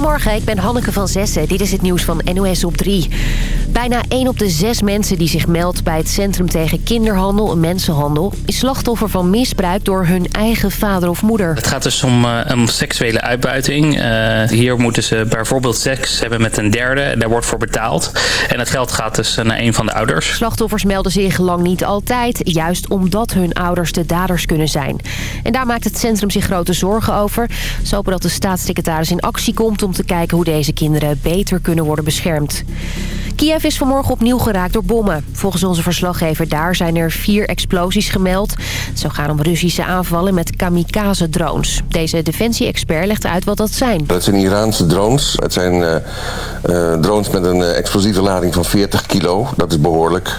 Goedemorgen, ik ben Hanneke van Zessen. Dit is het nieuws van NOS op 3. Bijna 1 op de 6 mensen die zich meldt bij het Centrum tegen Kinderhandel en Mensenhandel... is slachtoffer van misbruik door hun eigen vader of moeder. Het gaat dus om, uh, om seksuele uitbuiting. Uh, hier moeten ze bijvoorbeeld seks hebben met een derde. Daar wordt voor betaald. En het geld gaat dus naar een van de ouders. Slachtoffers melden zich lang niet altijd, juist omdat hun ouders de daders kunnen zijn. En daar maakt het centrum zich grote zorgen over. Ze hopen dat de staatssecretaris in actie komt om te kijken hoe deze kinderen beter kunnen worden beschermd. Kiev is vanmorgen opnieuw geraakt door bommen. Volgens onze verslaggever daar zijn er vier explosies gemeld. Het zou gaan om Russische aanvallen met kamikaze-drones. Deze defensie-expert legt uit wat dat zijn. Het zijn Iraanse drones. Het zijn uh, uh, drones met een uh, explosieve lading van 40 kilo. Dat is behoorlijk.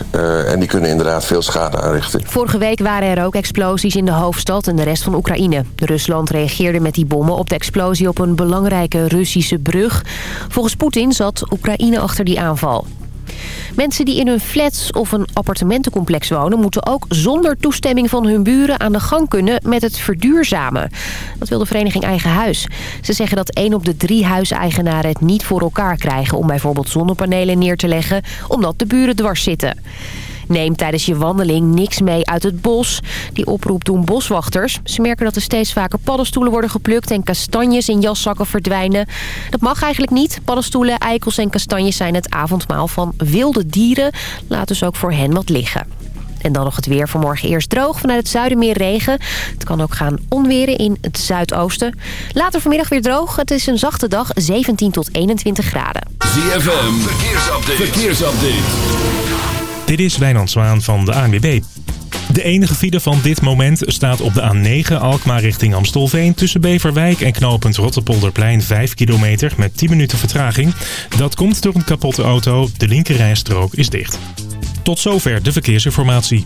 en die kunnen inderdaad veel schade aanrichten. Vorige week waren er ook explosies in de hoofdstad en de rest van Oekraïne. Rusland reageerde met die bommen op de explosie op een belangrijke Russische brug. Volgens Poetin zat Oekraïne achter die aanval. Mensen die in hun flats of een appartementencomplex wonen... moeten ook zonder toestemming van hun buren aan de gang kunnen met het verduurzamen. Dat wil de vereniging Eigen Huis. Ze zeggen dat één op de drie huiseigenaren het niet voor elkaar krijgen... om bijvoorbeeld zonnepanelen neer te leggen, omdat de buren dwars zitten. Neem tijdens je wandeling niks mee uit het bos. Die oproep doen boswachters. Ze merken dat er steeds vaker paddenstoelen worden geplukt... en kastanjes in jaszakken verdwijnen. Dat mag eigenlijk niet. Paddenstoelen, eikels en kastanjes zijn het avondmaal van wilde dieren. Laat dus ook voor hen wat liggen. En dan nog het weer. Vanmorgen eerst droog. Vanuit het zuiden meer regen. Het kan ook gaan onweren in het zuidoosten. Later vanmiddag weer droog. Het is een zachte dag. 17 tot 21 graden. ZFM. Verkeersupdate. Verkeersupdate. Dit is Wijnand Zwaan van de ANWB. De enige file van dit moment staat op de A9 Alkmaar richting Amstelveen... tussen Beverwijk en knooppunt Rotterpolderplein 5 kilometer met 10 minuten vertraging. Dat komt door een kapotte auto. De linkerrijstrook is dicht. Tot zover de verkeersinformatie.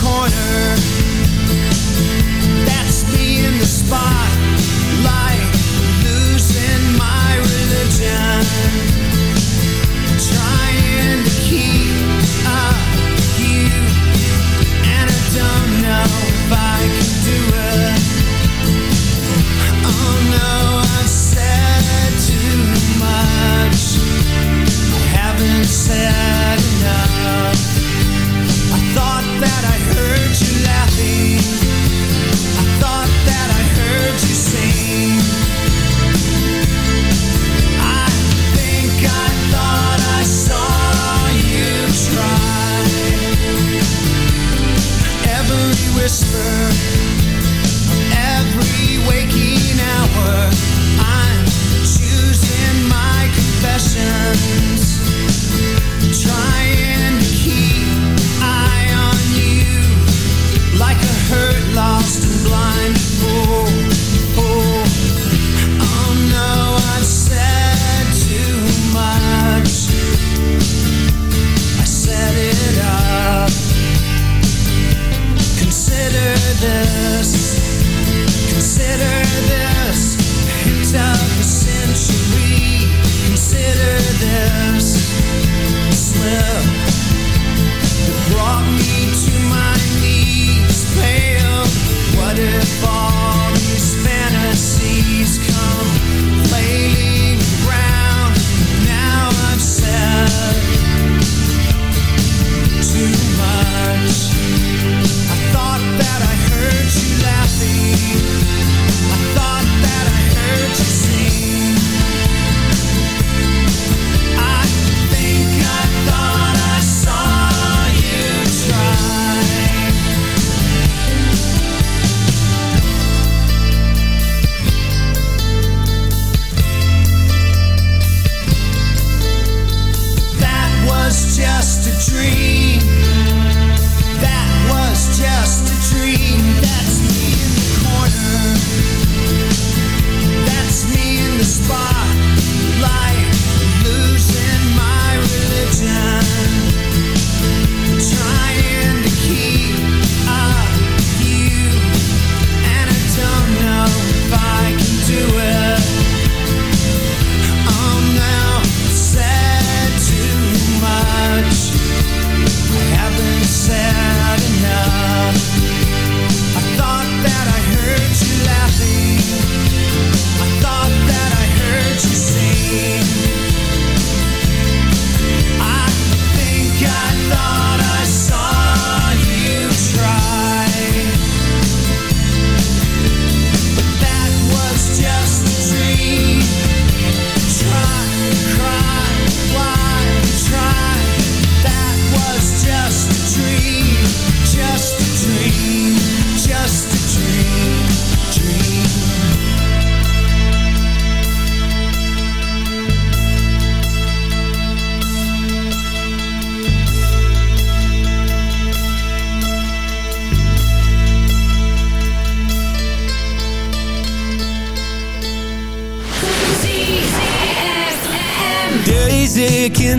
corner. That's me in the spot, spotlight, losing my religion. Trying to keep up you, and I don't know if I can do it. Oh no, I've said too much. I haven't said.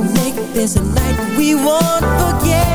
make this a night we won't forget.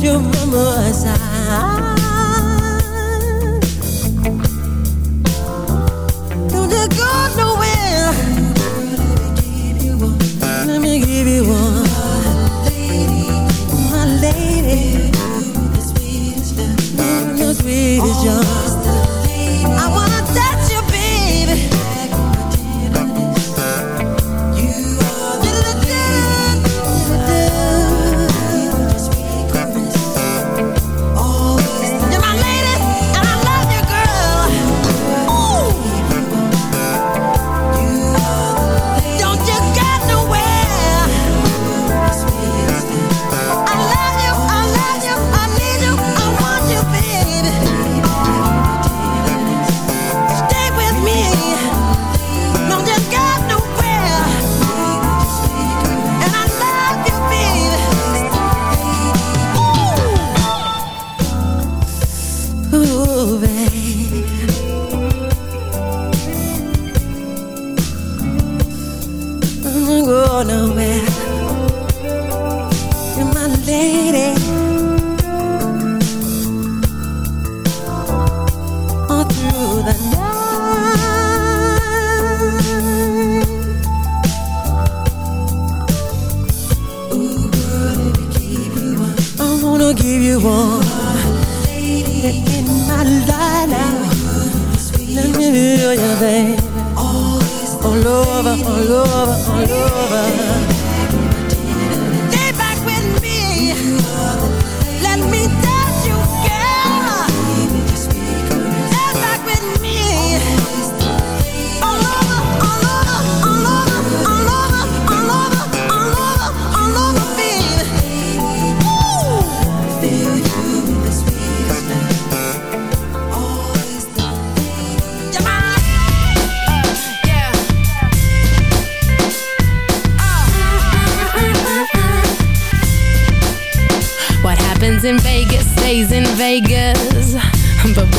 Je from us.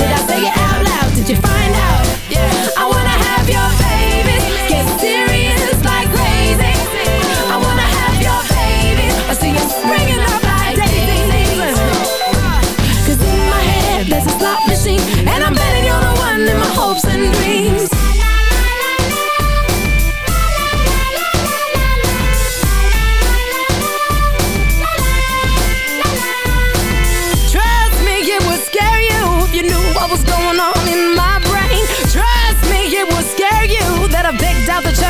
Did I say it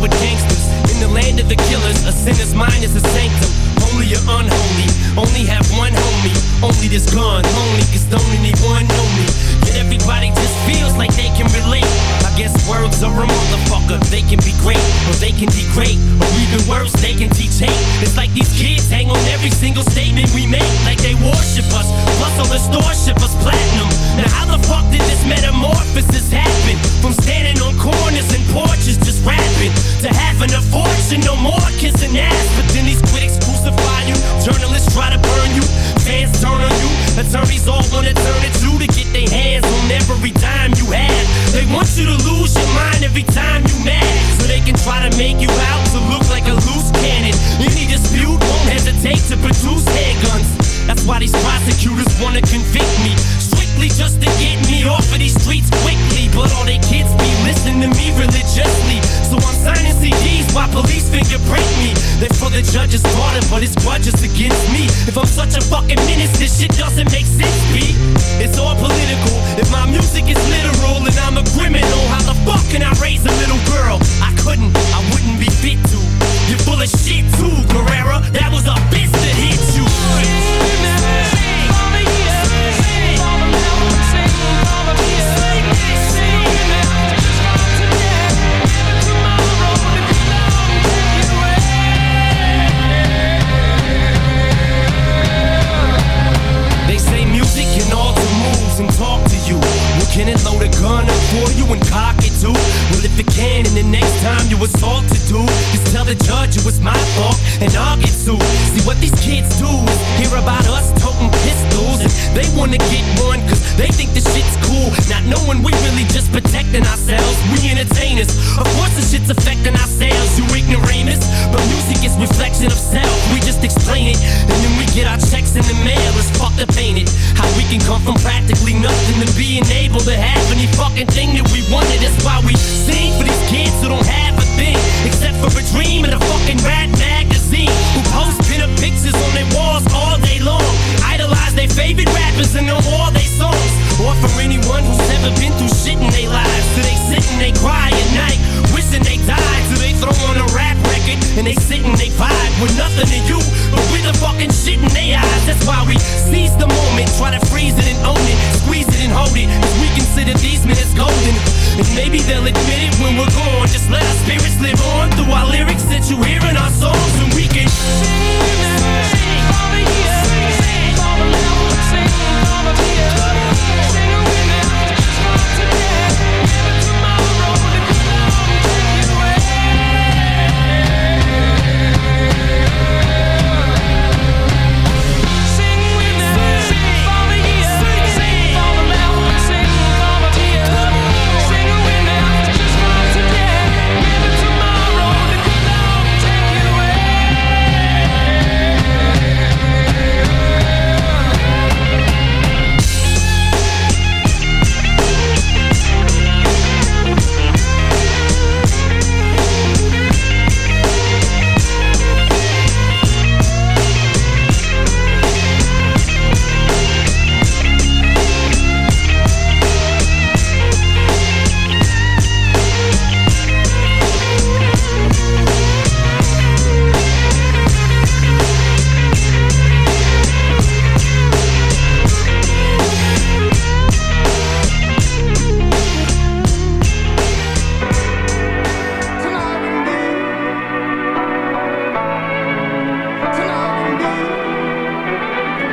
with gangsters. In the land of the killers, a sinner's mind is a sanctum. Holy or unholy, only have one homie. Only this gun, only, cause don't anyone know me. Yet everybody just feels like they can relate. I guess worlds are a motherfucker. They can be great, or they can degrade, or even worse, they can teach hate. It's like these kids hang on every single stage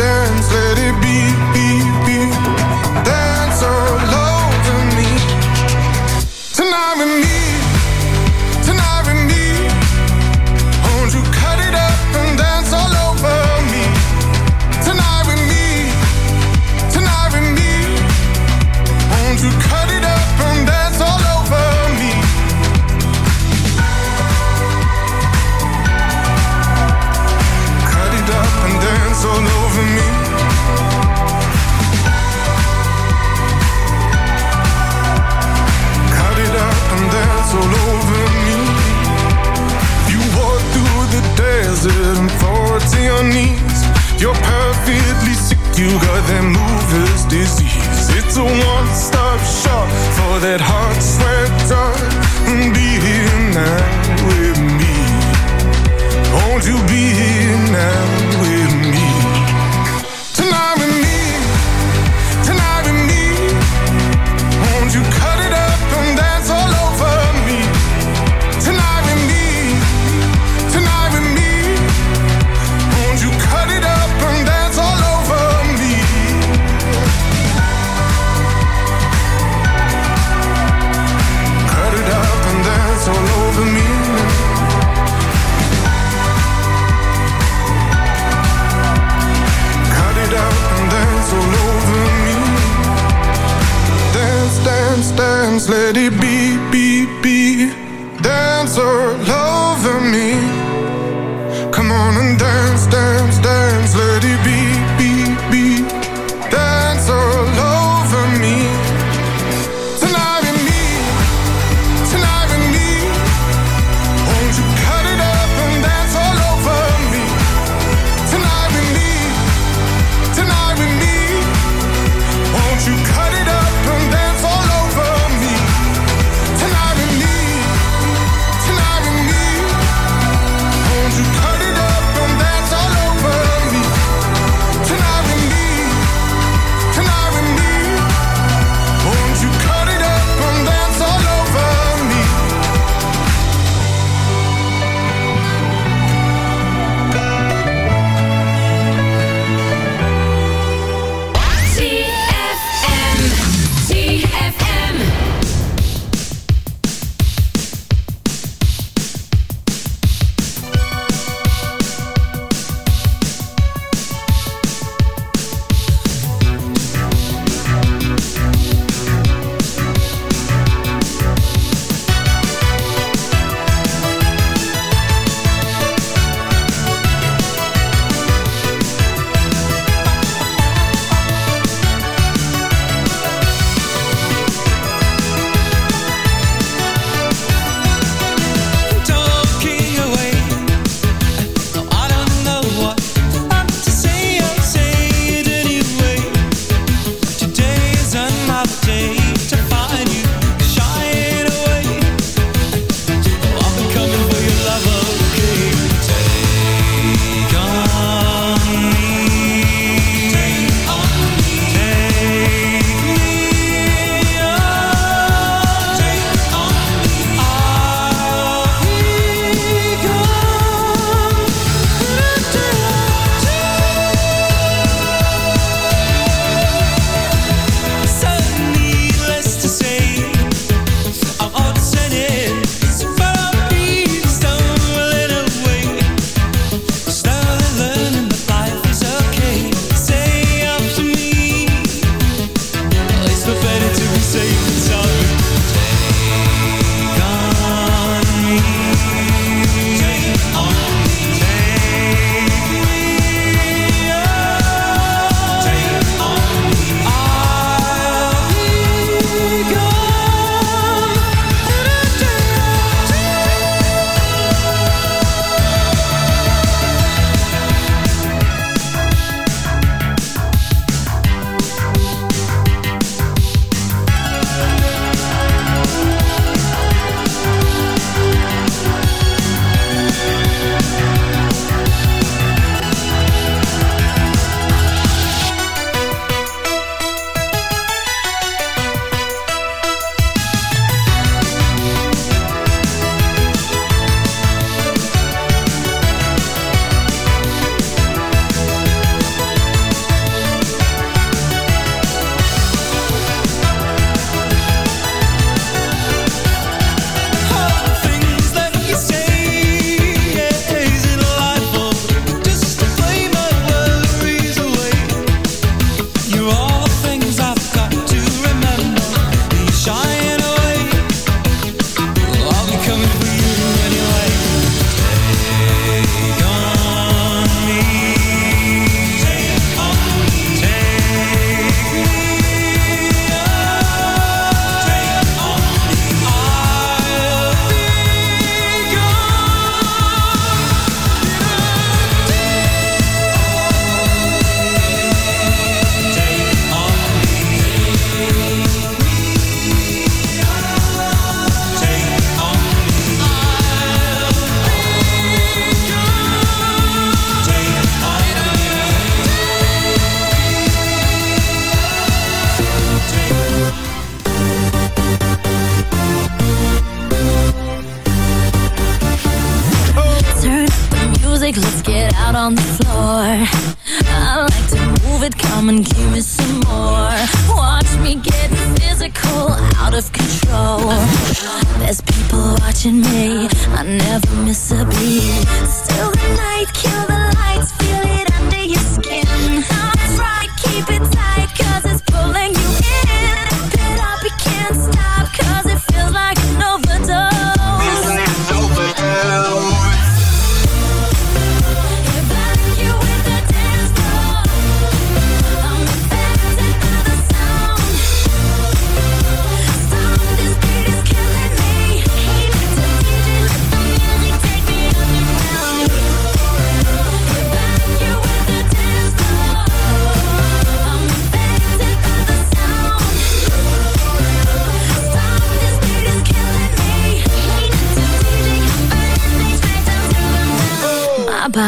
dance your knees. You're perfectly sick, you got that mover's disease. It's a one stop shop for that heart sweat drug. Be here now with me. Won't you be here now with me?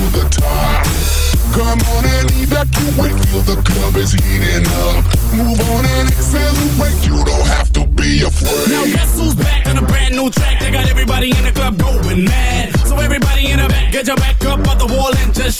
to the top. Come on and evacuate, feel the club is heating up. Move on and accelerate, you don't have to be afraid. Now guess who's back on a brand new track? They got everybody in the club going mad. So everybody in the back, get your back up off the wall and just